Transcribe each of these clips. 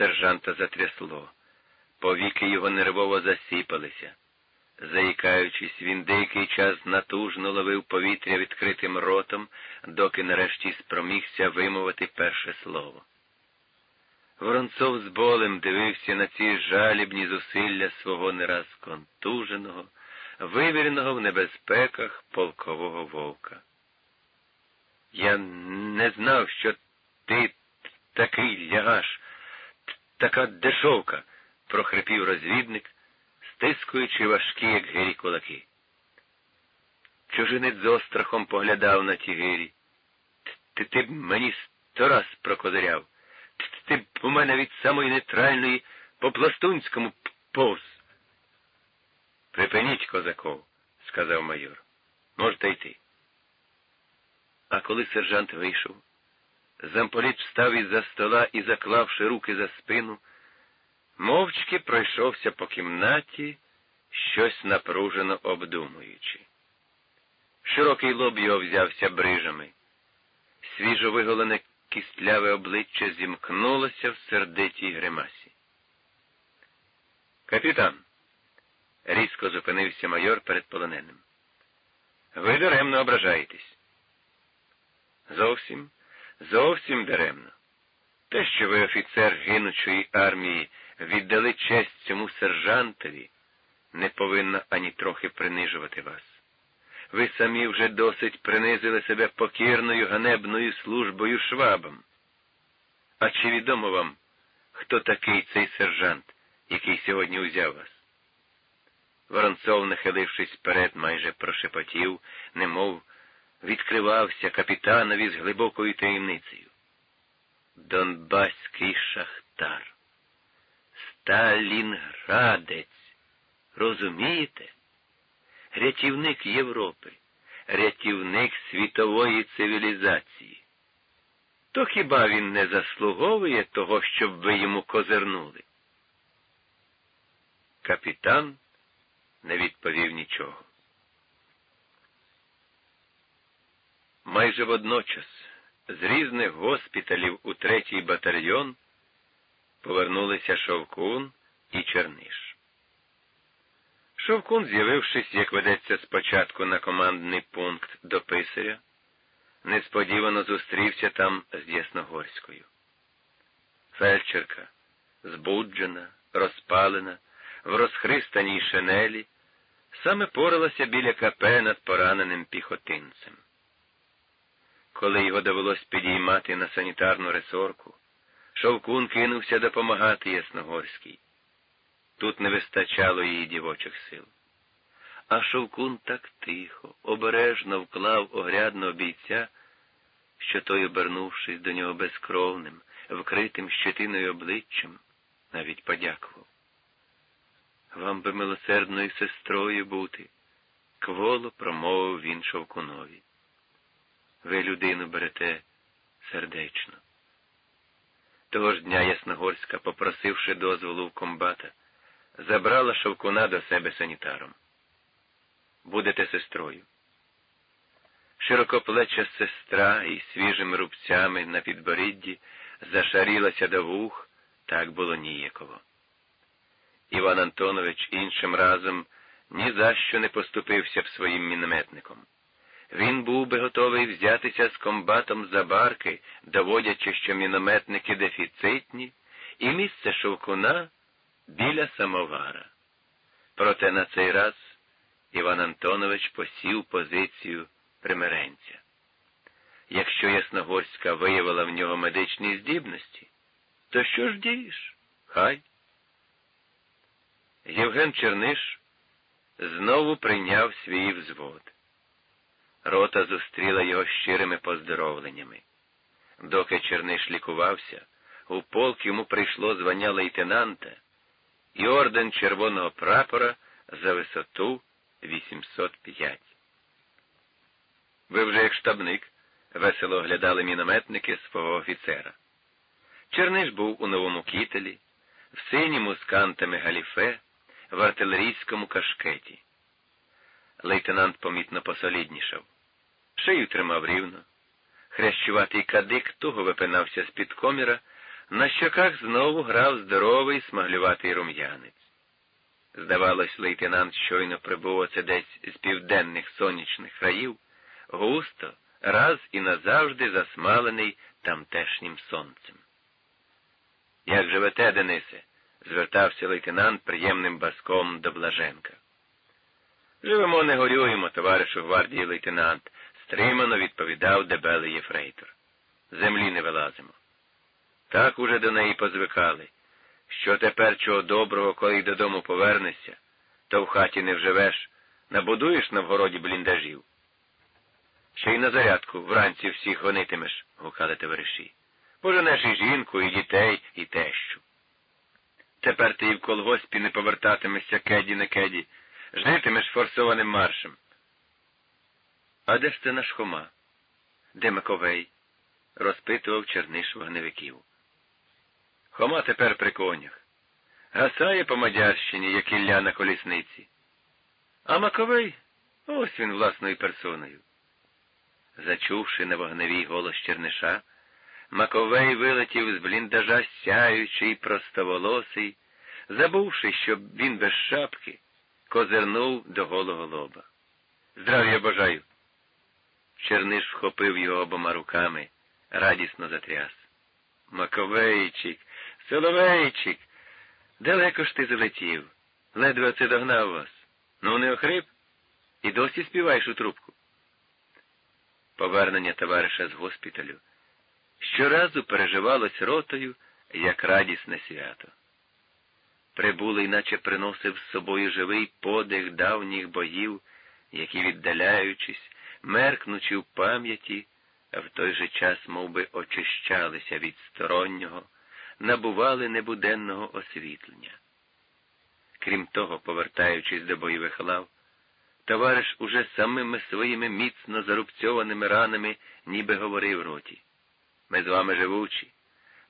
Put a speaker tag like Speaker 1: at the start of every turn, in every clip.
Speaker 1: Сержанта затрясло. Повіки його нервово засіпалися. Заїкаючись, він деякий час натужно ловив повітря відкритим ротом, доки нарешті спромігся вимовити перше слово. Воронцов з болем дивився на ці жалібні зусилля свого не раз контуженого, вивіреного в небезпеках полкового вовка. Я не знав, що ти такий лягаш, така дешовка, прохрипів розвідник, стискуючи важкі, як гирі кулаки. Чужинець з острахом поглядав на ті гирі. Ти ти б мені сто раз прокозиряв. Ти б у мене від самої нейтральної по пластунському повз. Припиніть, козаков, сказав майор. Можете йти. А коли сержант вийшов, замполіт встав із за стола і, заклавши руки за спину, мовчки пройшовся по кімнаті, щось напружено обдумуючи. Широкий лоб його взявся брижами. Свіжо виголене кістляве обличчя зімкнулося в сердитій гримасі. Капітан, різко зупинився майор перед полоненим. Ви даремно ображаєтесь. Зовсім, зовсім даремно. Те, що ви, офіцер гинучої армії, віддали честь цьому сержантові, не повинно ані трохи принижувати вас. Ви самі вже досить принизили себе покірною ганебною службою швабам. А чи відомо вам, хто такий цей сержант, який сьогодні узяв вас? Воронцов, нахилившись вперед, майже прошепотів, немов відкривався капітанові з глибокою таємницею. Донбаський шахтар. Сталінградець. Розумієте? Рятівник Європи, рятівник світової цивілізації. То хіба він не заслуговує того, щоб ви йому козирнули? Капітан не відповів нічого. Майже водночас з різних госпіталів у третій батальйон повернулися Шовкун і Черниш. Шовкун, з'явившись, як ведеться спочатку на командний пункт до писаря, несподівано зустрівся там з Ясногорською. Фельдшерка, збуджена, розпалена, в розхристаній шинелі, саме поралася біля капе над пораненим піхотинцем. Коли його довелось підіймати на санітарну ресорку, Шовкун кинувся допомагати Ясногорській. Тут не вистачало її дівочих сил. А Шовкун так тихо, обережно вклав огрядного бійця, що той, обернувшись до нього безкровним, вкритим щетиною обличчям, навіть подякував. Вам би милосердною сестрою бути, кволо промовив він Шовкунові. Ви людину берете сердечно. Того ж дня Ясногорська, попросивши дозволу в комбата, забрала Шовкуна до себе санітаром. Будете сестрою. Широкоплеча сестра із свіжими рубцями на підборідді зашарілася до вух, так було ніяково. Іван Антонович іншим разом ні за що не поступився б своїм мінометником. Він був би готовий взятися з комбатом за барки, доводячи, що мінометники дефіцитні, і місце Шовкуна біля самовара. Проте на цей раз Іван Антонович посів позицію примиренця. Якщо Ясногорська виявила в нього медичні здібності, то що ж дієш? Хай. Євген Черниш знову прийняв свій взвод. Рота зустріла його щирими поздоровленнями. Доки Черниш лікувався, у полк йому прийшло звання лейтенанта і орден червоного прапора за висоту 805. Ви вже як штабник, весело оглядали мінометники свого офіцера. Черниш був у новому кітелі, в синьому з кантами галіфе, в артилерійському кашкеті. Лейтенант помітно посоліднішав. Шию тримав рівно. Хрящуватий кадик туго випинався з-під коміра, На щоках знову грав здоровий смаглюватий рум'янець. Здавалось, лейтенант щойно прибув оце десь з південних сонячних країв, густо, раз і назавжди засмалений тамтешнім сонцем. Як живете, Денисе? звертався лейтенант приємним баском до Блаженка. Живемо, не горюємо, товаришу гвардії лейтенант, стримано відповідав дебелий єфрейтор. Землі не вилазимо. Так уже до неї позвикали. Що тепер чого доброго, коли додому повернешся, то в хаті не вживеш, набудуєш на вгороді бліндажів. Ще й на зарядку вранці всіх гонитимеш, гукали товариші. Поженеш і жінку, і дітей, і тещу. Тепер ти і в колгоспі не повертатимешся кеді на кеді, житимеш форсованим маршем. А де ж це наш хома? Де Маковей? розпитував Черниш вогневиків. Хома тепер при конях. Гасає по Мадярщині, як Ілля на колісниці. А Маковей ось він власною персоною. Зачувши на вогневій голос Черниша, Маковей вилетів з бліндажа сяючий, простоволосий, забувши, що він без шапки, козирнув до голого лоба. Здрав'я бажаю. Черниш вхопив його обома руками, радісно затряс. Маковейчик, Соловейчик, далеко ж ти залетів, ледве оце догнав вас. Ну, не охрип? І досі співаєш у трубку. Повернення товариша з госпіталю щоразу переживалось ротою, як радісне свято. Прибулий, наче приносив з собою живий подих давніх боїв, які, віддаляючись, меркнучи в пам'яті, в той же час мов би, очищалися від стороннього, набували небуденного освітлення. Крім того, повертаючись до бойових лав, товариш уже самими своїми міцно зарубцьованими ранами ніби говорив роті. Ми з вами живучі.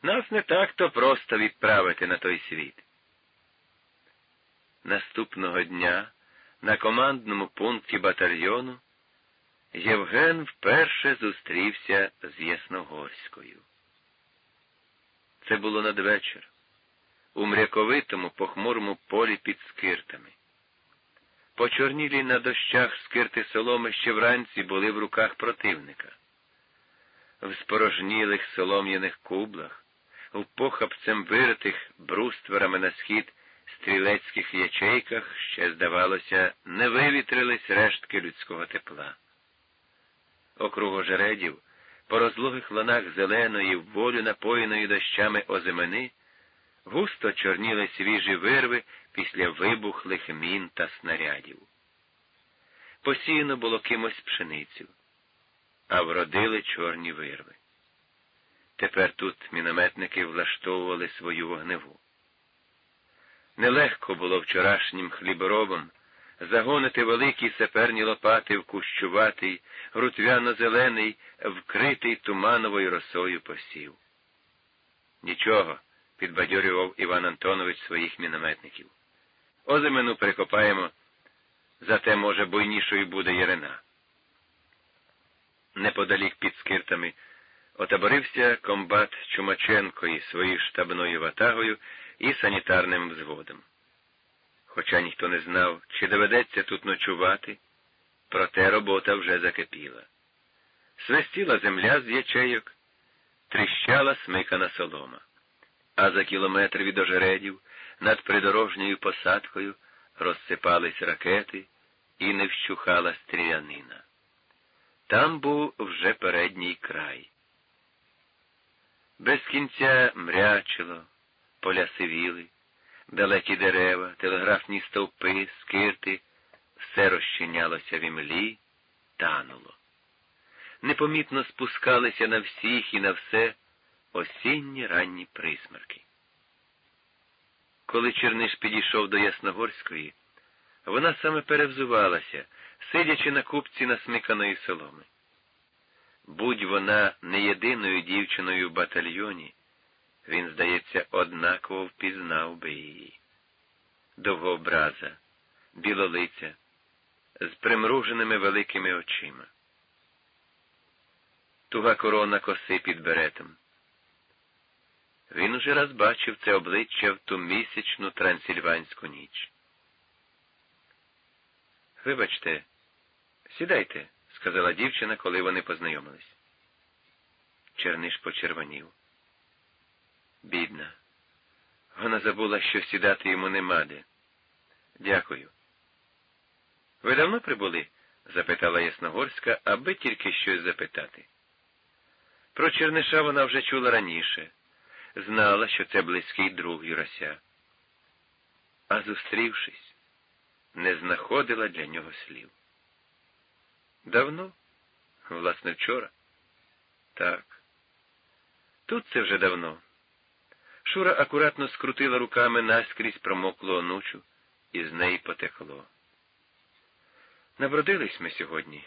Speaker 1: Нас не так то просто відправити на той світ. Наступного дня на командному пункті батальйону Євген вперше зустрівся з Ясногорською. Це було надвечір, у мряковитому похмурому полі під скиртами. Почорнілі на дощах скирти соломи ще вранці були в руках противника. В спорожнілих солом'яних кублах, в похапцем виритих брустверами на схід стрілецьких ячейках ще, здавалося, не вивітрились рештки людського тепла. Округ ожередів, по розлогих ланах зеленої, в волю напоєної дощами озимини, густо чорніли свіжі вирви після вибухлих мін та снарядів. Посіяно було кимось пшеницю, а вродили чорні вирви. Тепер тут мінометники влаштовували свою вогневу. Нелегко було вчорашнім хліборобам загонити великі саперні лопати в кущуватий, рутвяно-зелений, вкритий тумановою росою посів. Нічого, підбадьорював Іван Антонович своїх мінометників. Озимину прикопаємо, зате, може, буйнішою буде Ярина. Неподалік під скиртами отаборився комбат Чумаченко із своєю штабною ватагою і санітарним взводом. Хоча ніхто не знав, чи доведеться тут ночувати, проте робота вже закипіла. Свистіла земля з ячейок, тріщала смикана солома, а за кілометр від ожередів над придорожньою посадкою розсипались ракети і не вщухала стрілянина. Там був вже передній край. Без кінця мрячило, поля сивіли, далекі дерева, телеграфні стовпи, скирти, все розчинялося в імлі, тануло. Непомітно спускалися на всіх і на все осінні ранні присмерки. Коли Черниш підійшов до Ясногорської, вона саме перевзувалася, сидячи на купці насмиканої соломи. Будь вона не єдиною дівчиною в батальйоні, він, здається, однаково впізнав би її. Довгообраза, білолиця, з примруженими великими очима. Туга корона коси під беретом. Він уже раз бачив це обличчя в ту місячну трансильванську ніч. Вибачте, сідайте, сказала дівчина, коли вони познайомились. Черниш почервонів. Бідна. Вона забула, що сідати йому нема де. Дякую. Ви давно прибули? запитала Ясногорська, аби тільки щось запитати. Про Черниша вона вже чула раніше, знала, що це близький друг Юрася. А зустрівшись, не знаходила для нього слів. Давно? Власне, вчора? Так. Тут це вже давно. Шура акуратно скрутила руками наскрізь промоклу онучу, і з неї потекло. Набродились ми сьогодні.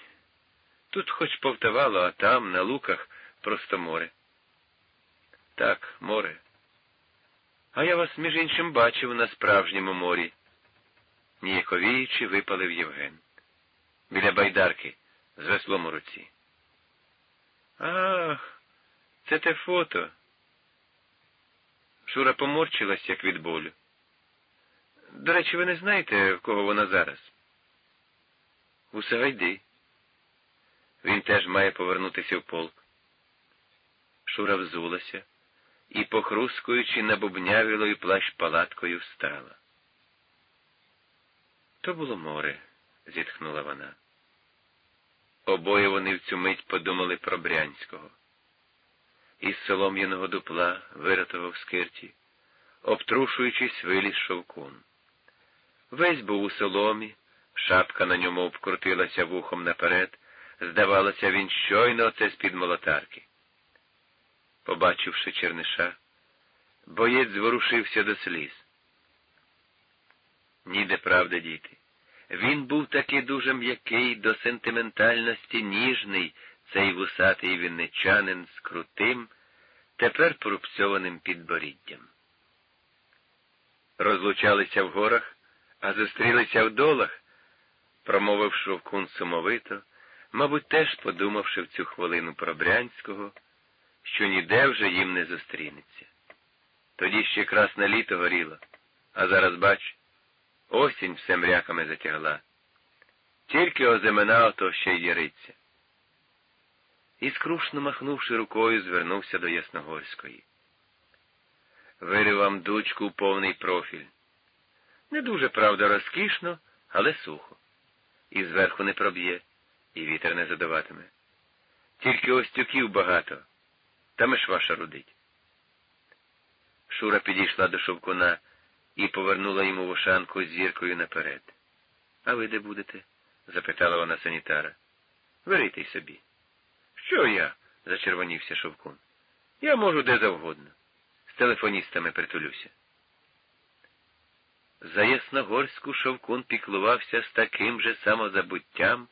Speaker 1: Тут хоч повтавало, а там, на луках, просто море. Так, море. А я вас, між іншим, бачив на справжньому морі. Ніяковіючи випалив Євген. Біля байдарки, з веслом у руці. Ах, це те фото. Шура поморчилась, як від болю. До речі, ви не знаєте, в кого вона зараз? У Сагайди. Він теж має повернутися в полк. Шура взулася і, похрускуючи набубнявілою плащ палаткою, встала. То було море, зітхнула вона. Обоє вони в цю мить подумали про Брянського. Із солом'яного дупла, виритого в скирті, обтрушуючись, виліз шовкун. Весь був у соломі, шапка на ньому обкрутилася вухом наперед, здавалося, він щойно оце з-під молотарки. Побачивши черниша, боєць зворушився до сліз. Ніде правда, діти. Він був таки дуже м'який, до сентиментальності ніжний, цей вусатий вінничанин з крутим, тепер порубцьованим підборіддям. Розлучалися в горах, а зустрілися в долах, промовив Шовкун сумовито, мабуть, теж подумавши в цю хвилину про Брянського, що ніде вже їм не зустрінеться. Тоді ще красне літо горіло, а зараз, бач, осінь все мряками затягла. Тільки оземена ото ще й яриться. І скрушно махнувши рукою, звернувся до Ясногорської. Вирив вам дучку повний профіль. Не дуже, правда, розкішно, але сухо. І зверху не проб'є, і вітер не задаватиме. Тільки ось тюків багато, та меж ваша рудить. Шура підійшла до шовкуна і повернула йому вушанку з зіркою наперед. А ви де будете? запитала вона санітара. Верите собі. Що я? зачервонівся Шовкун. Я можу де завгодно. З телефоністами притулюся. За Ясногорську Шовкун піклувався з таким же самозабуттям,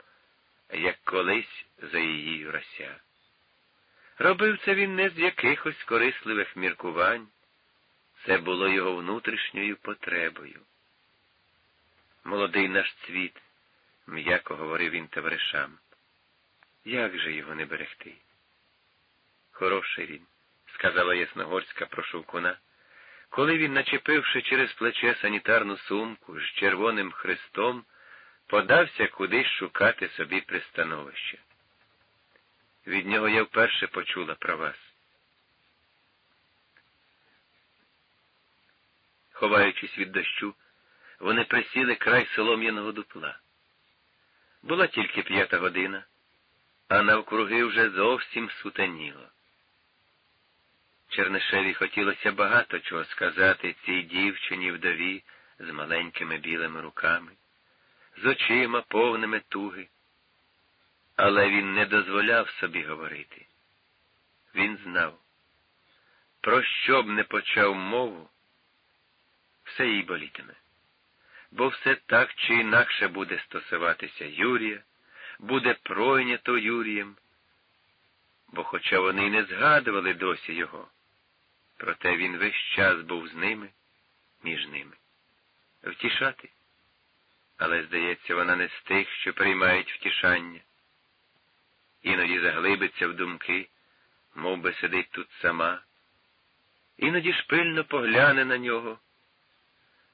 Speaker 1: як колись за її Юрася. Робив це він не з якихось корисливих міркувань, це було його внутрішньою потребою. Молодий наш цвіт, м'яко говорив він товаришам. Як же його не берегти? Хороший він, сказала Ясногорська про Шовкуна. Коли він, начепивши через плече санітарну сумку з червоним хрестом, подався кудись шукати собі пристановище. Від нього я вперше почула про вас. Ховаючись від дощу, вони присіли край солом'яного дупла. Була тільки п'ята година, а навкруги вже зовсім сутеніло. Чернишеві хотілося багато чого сказати цій дівчині вдові з маленькими білими руками, з очима повними туги. Але він не дозволяв собі говорити. Він знав, про що б не почав мову, все їй болітиме, бо все так чи інакше буде стосуватися Юрія, буде пройнято Юрієм, бо хоча вони й не згадували досі його, проте він весь час був з ними, між ними. Втішати. Але, здається, вона не з тих, що приймають втішання. Іноді заглибиться в думки, мов би сидить тут сама, іноді ж пильно погляне на нього,